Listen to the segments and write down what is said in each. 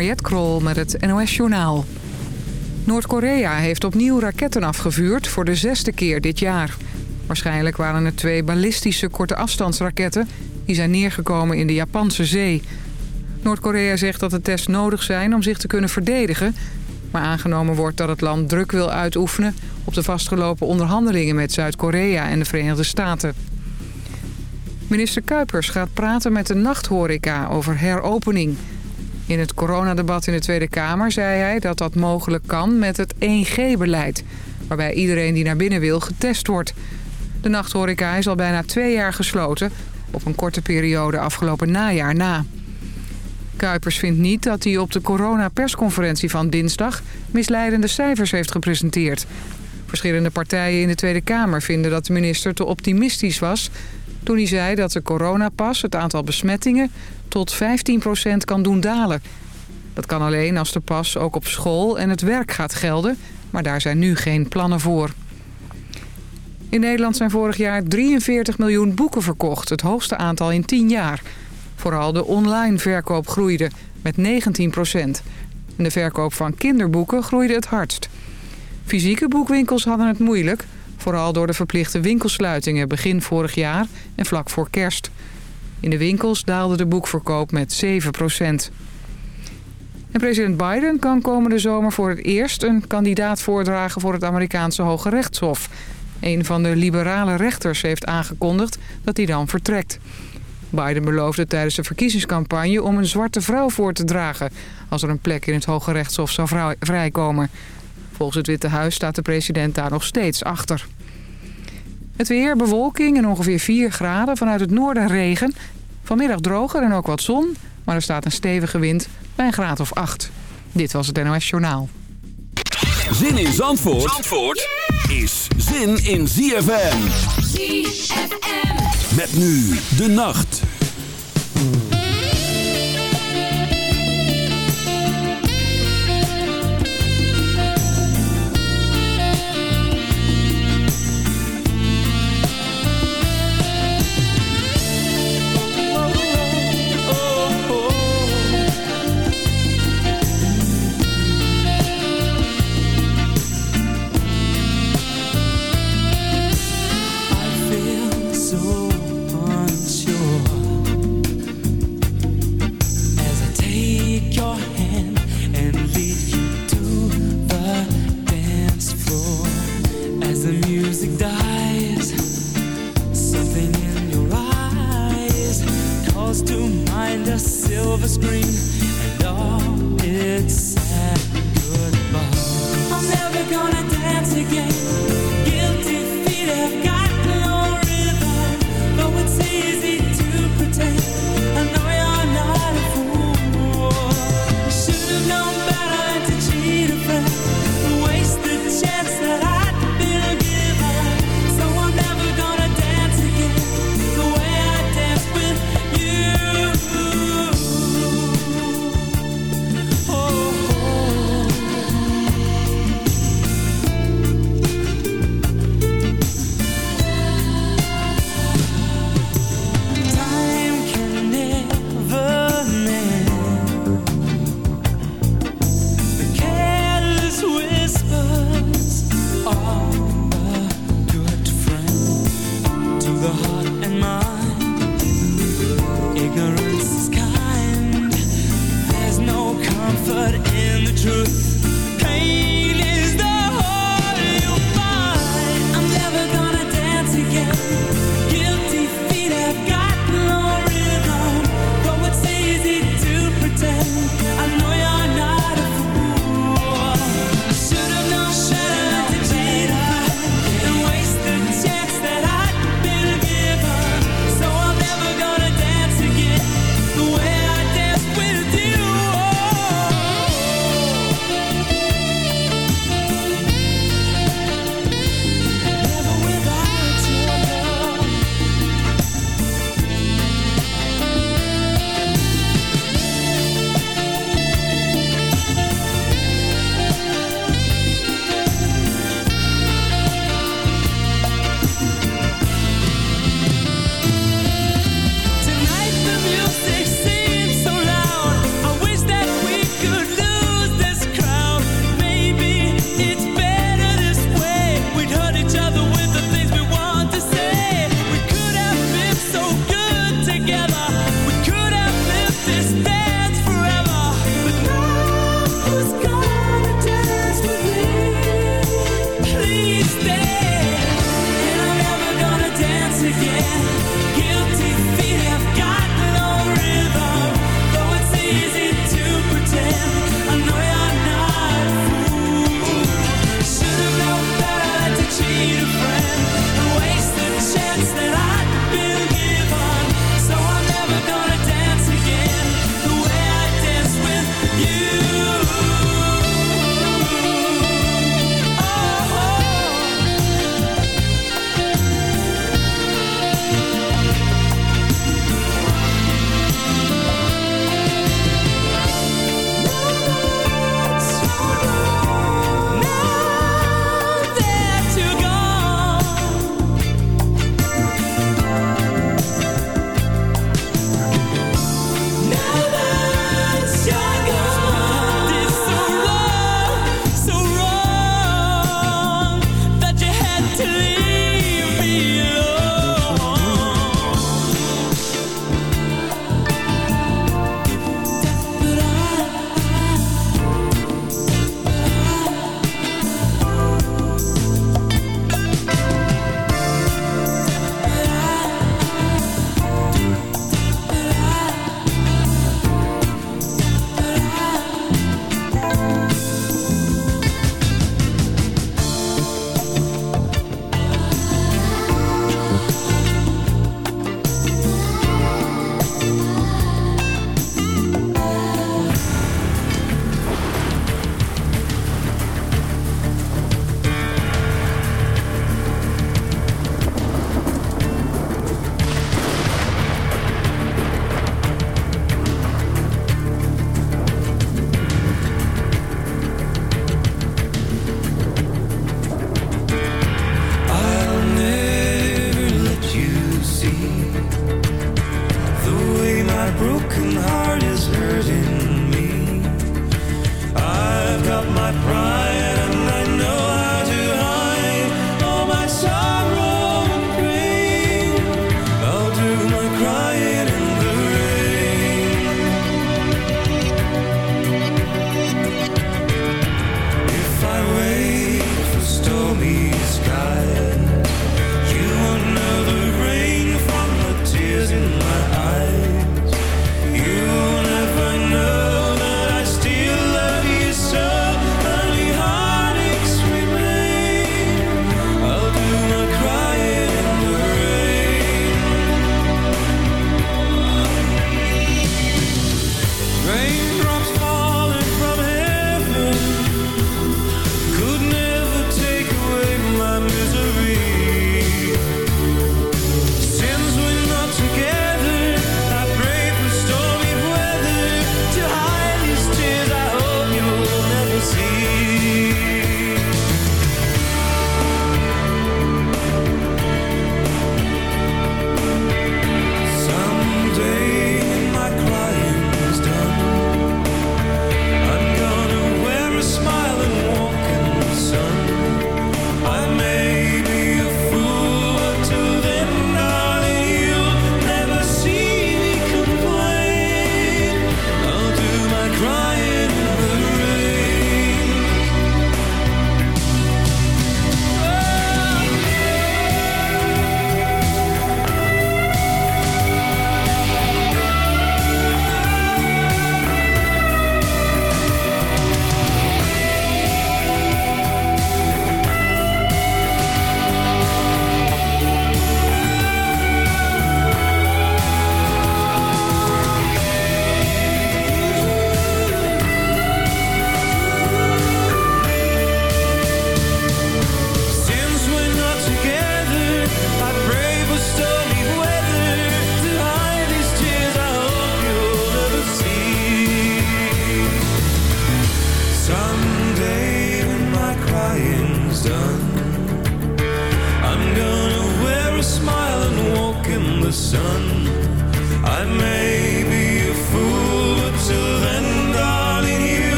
Mariette Krol met het NOS Journaal. Noord-Korea heeft opnieuw raketten afgevuurd voor de zesde keer dit jaar. Waarschijnlijk waren het twee ballistische korte afstandsraketten... die zijn neergekomen in de Japanse zee. Noord-Korea zegt dat de tests nodig zijn om zich te kunnen verdedigen... maar aangenomen wordt dat het land druk wil uitoefenen... op de vastgelopen onderhandelingen met Zuid-Korea en de Verenigde Staten. Minister Kuipers gaat praten met de nachthoreca over heropening... In het coronadebat in de Tweede Kamer zei hij dat dat mogelijk kan met het 1G-beleid... waarbij iedereen die naar binnen wil getest wordt. De nachthoreca is al bijna twee jaar gesloten... op een korte periode afgelopen najaar na. Kuipers vindt niet dat hij op de coronapersconferentie van dinsdag... misleidende cijfers heeft gepresenteerd. Verschillende partijen in de Tweede Kamer vinden dat de minister te optimistisch was... toen hij zei dat de coronapas het aantal besmettingen tot 15% kan doen dalen. Dat kan alleen als de pas ook op school en het werk gaat gelden... maar daar zijn nu geen plannen voor. In Nederland zijn vorig jaar 43 miljoen boeken verkocht. Het hoogste aantal in 10 jaar. Vooral de online verkoop groeide met 19 procent. En de verkoop van kinderboeken groeide het hardst. Fysieke boekwinkels hadden het moeilijk... vooral door de verplichte winkelsluitingen begin vorig jaar en vlak voor kerst... In de winkels daalde de boekverkoop met 7 procent. En president Biden kan komende zomer voor het eerst een kandidaat voordragen voor het Amerikaanse Hoge Rechtshof. Een van de liberale rechters heeft aangekondigd dat hij dan vertrekt. Biden beloofde tijdens de verkiezingscampagne om een zwarte vrouw voor te dragen... als er een plek in het Hoge Rechtshof zou vrijkomen. Volgens het Witte Huis staat de president daar nog steeds achter. Het weer, bewolking en ongeveer 4 graden. Vanuit het noorden regen. Vanmiddag droger en ook wat zon. Maar er staat een stevige wind bij een graad of 8. Dit was het NOS Journaal. Zin in Zandvoort, Zandvoort is zin in ZFM. ZFM. Met nu de nacht.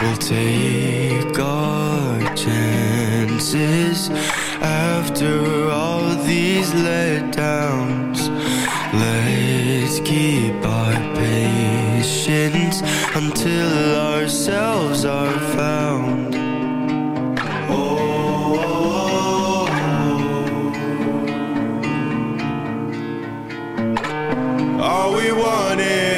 We'll take our chances after all these letdowns. Let's keep our patience until ourselves are found. All we wanted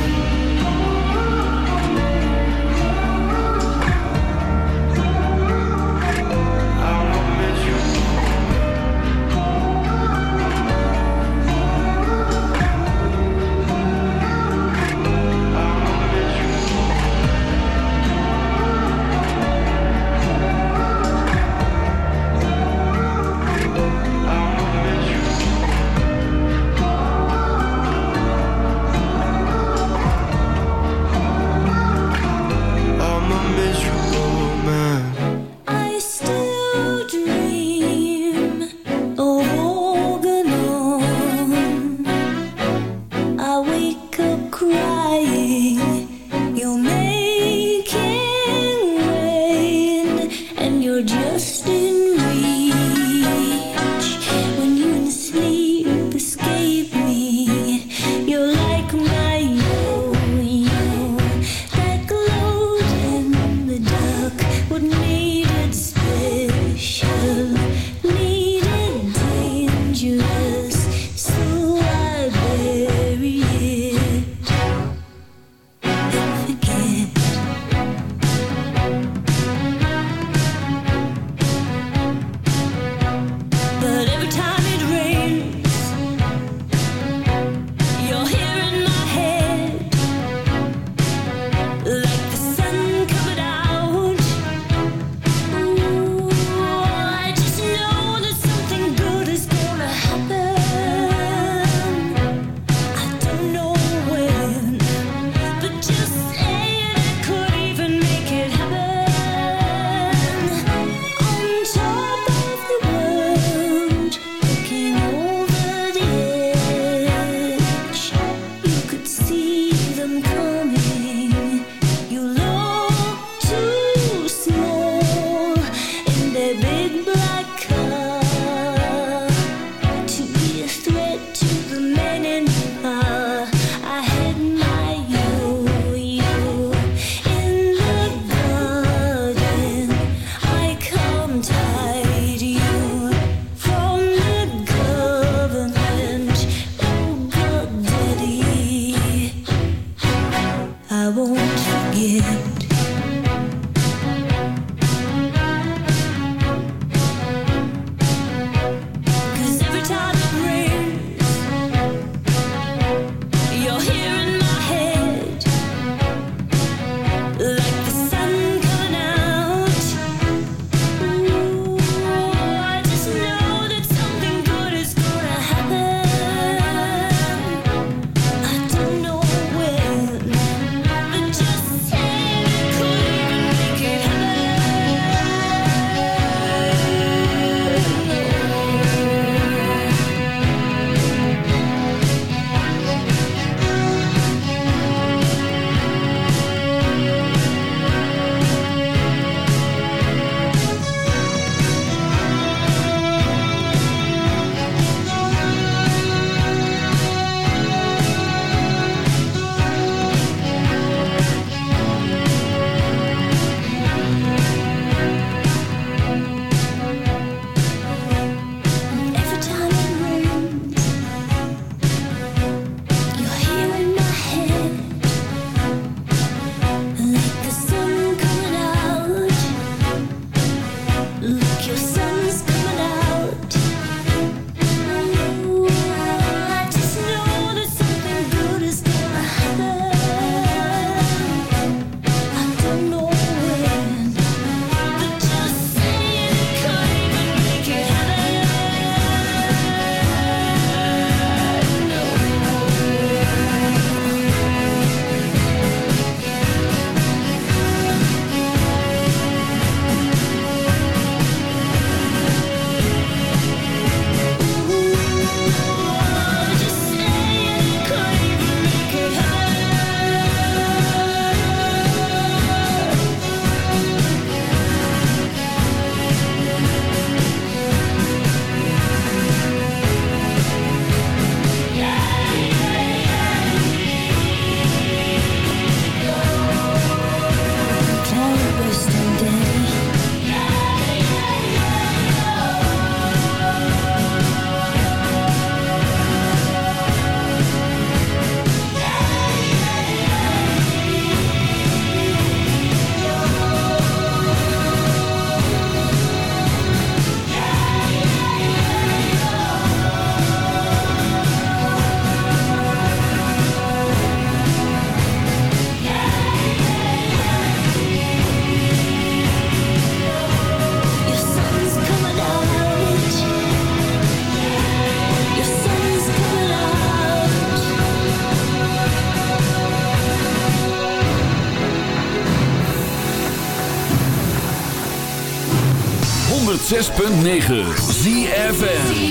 106.9 ZFN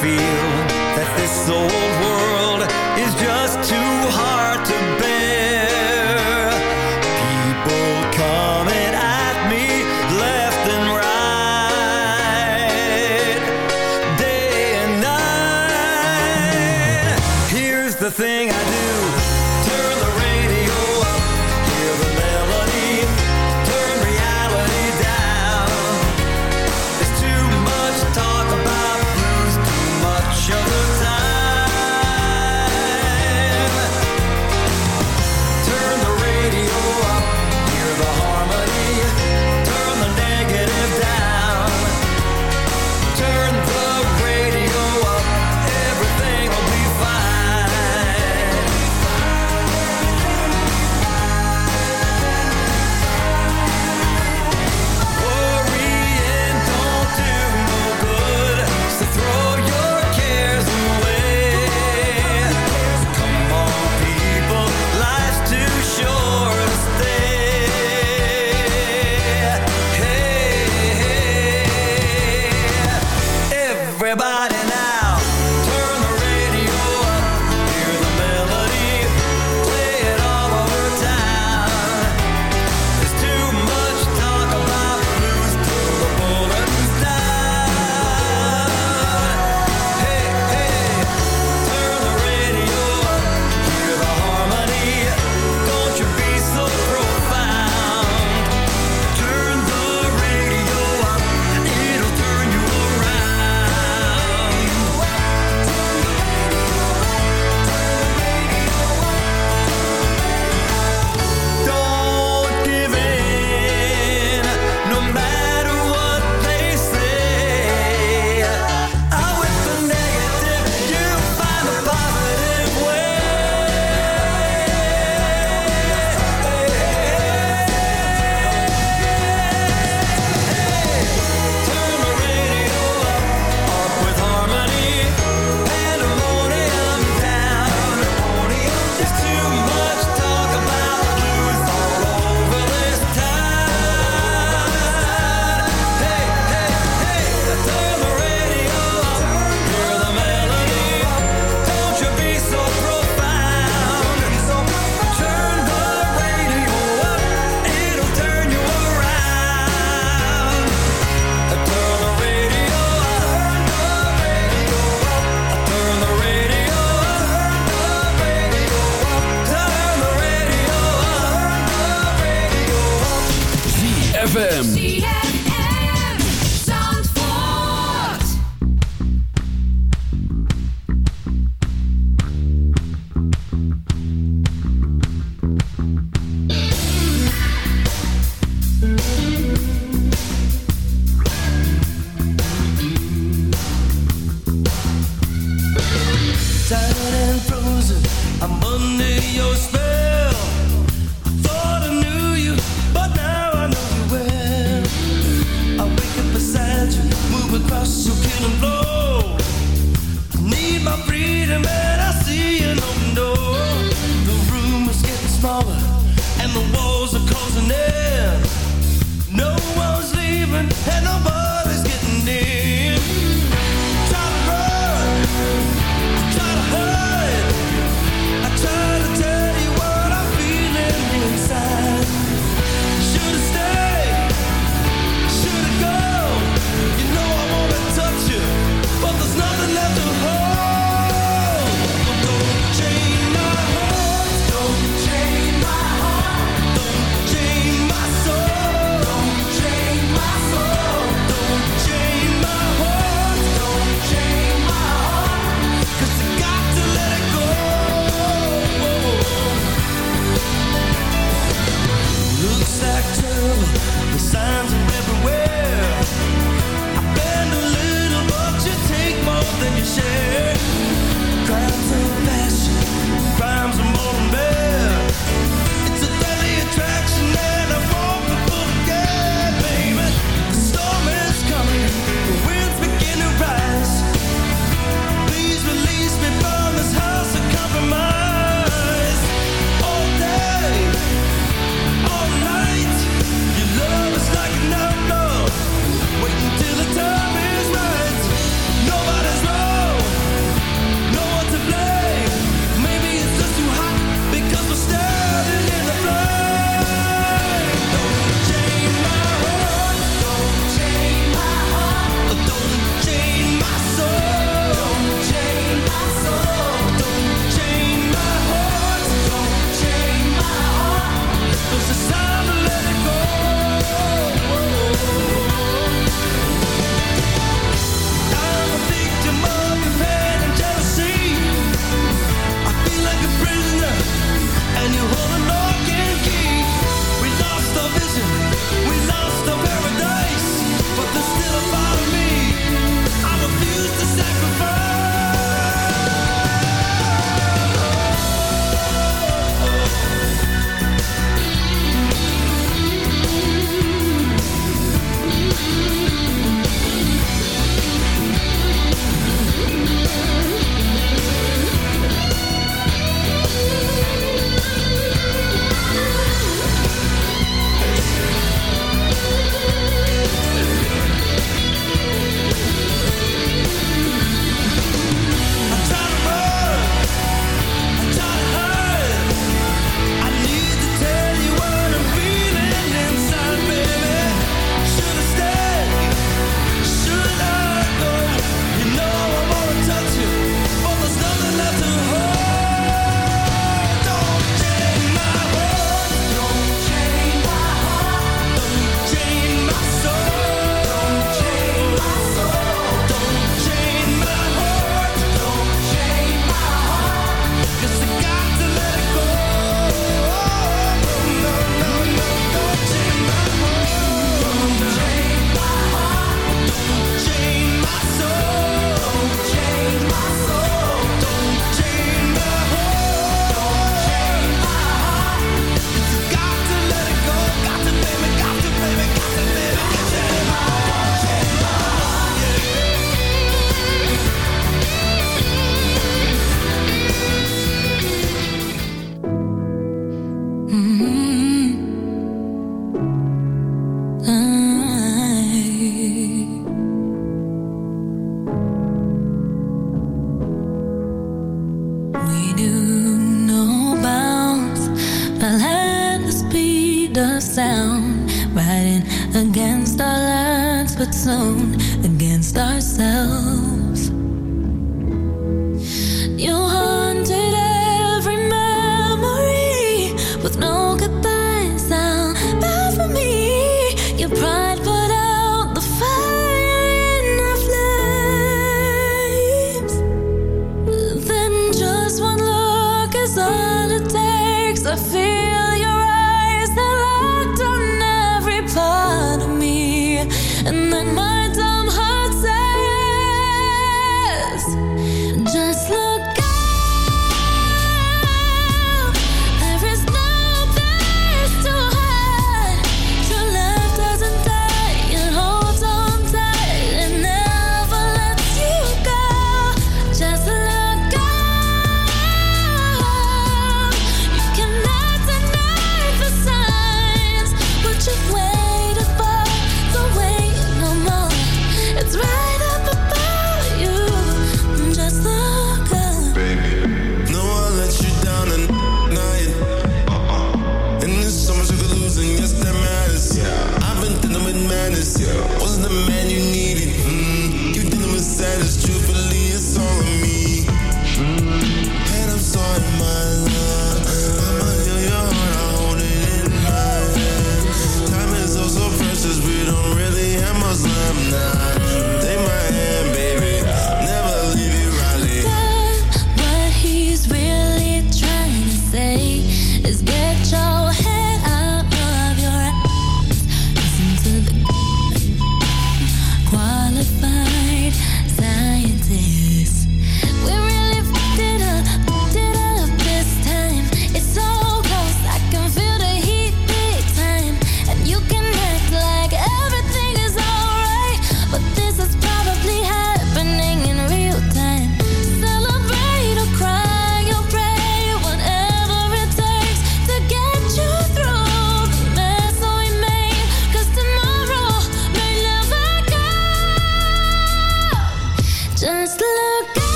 feel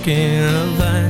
talking of that.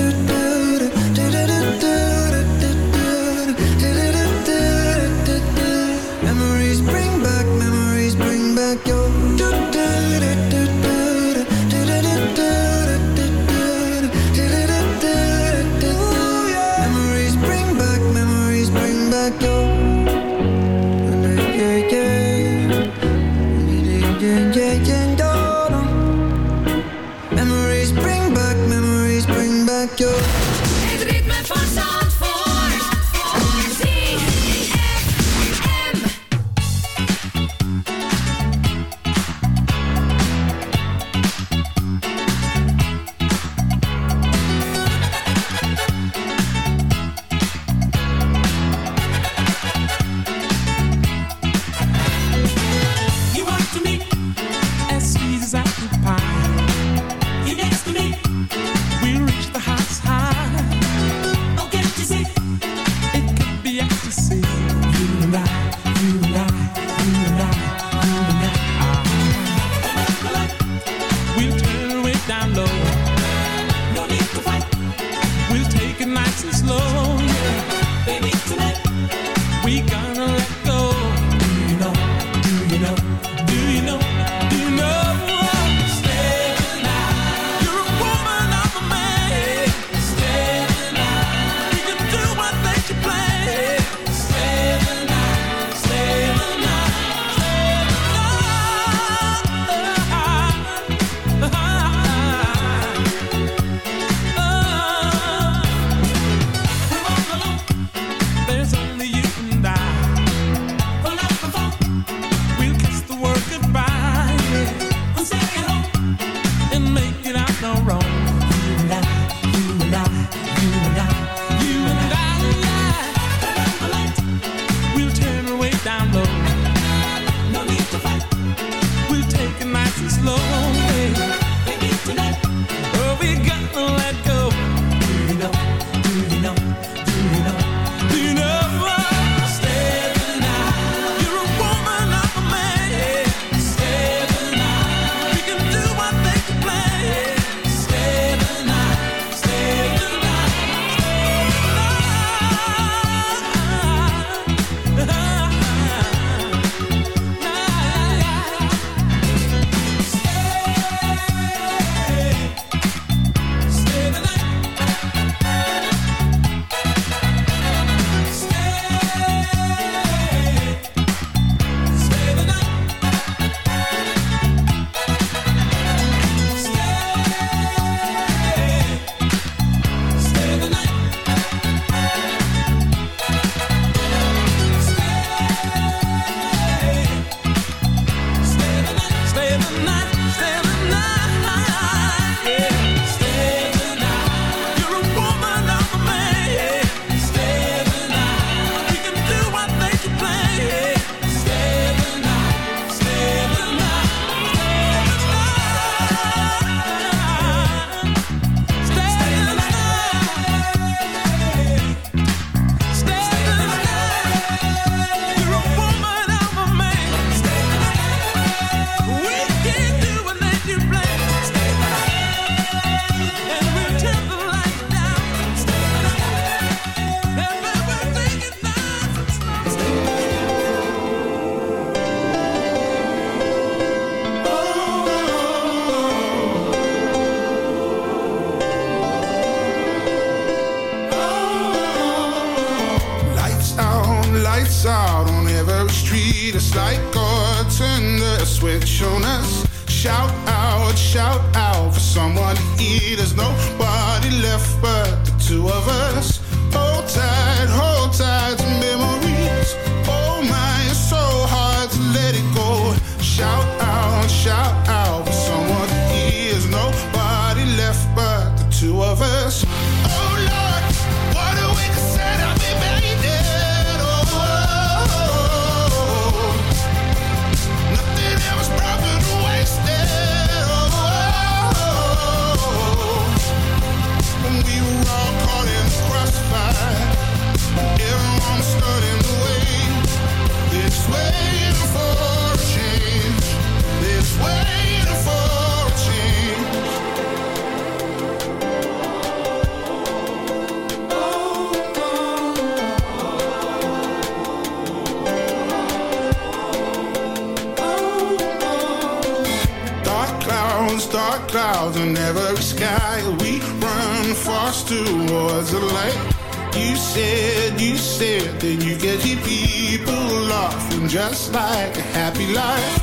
just like a happy life.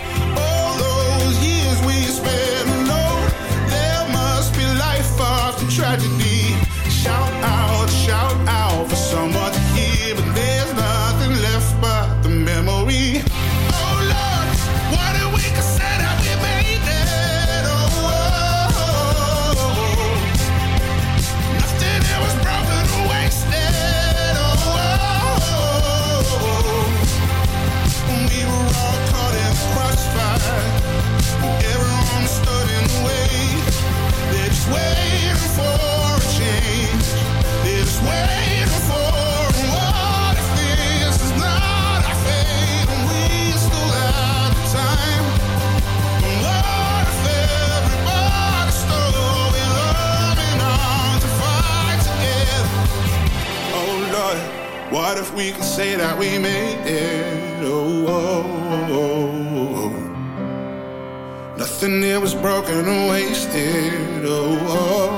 we can say that we made it. Oh, oh, oh, oh. oh, oh. nothing ever was broken or wasted. oh. oh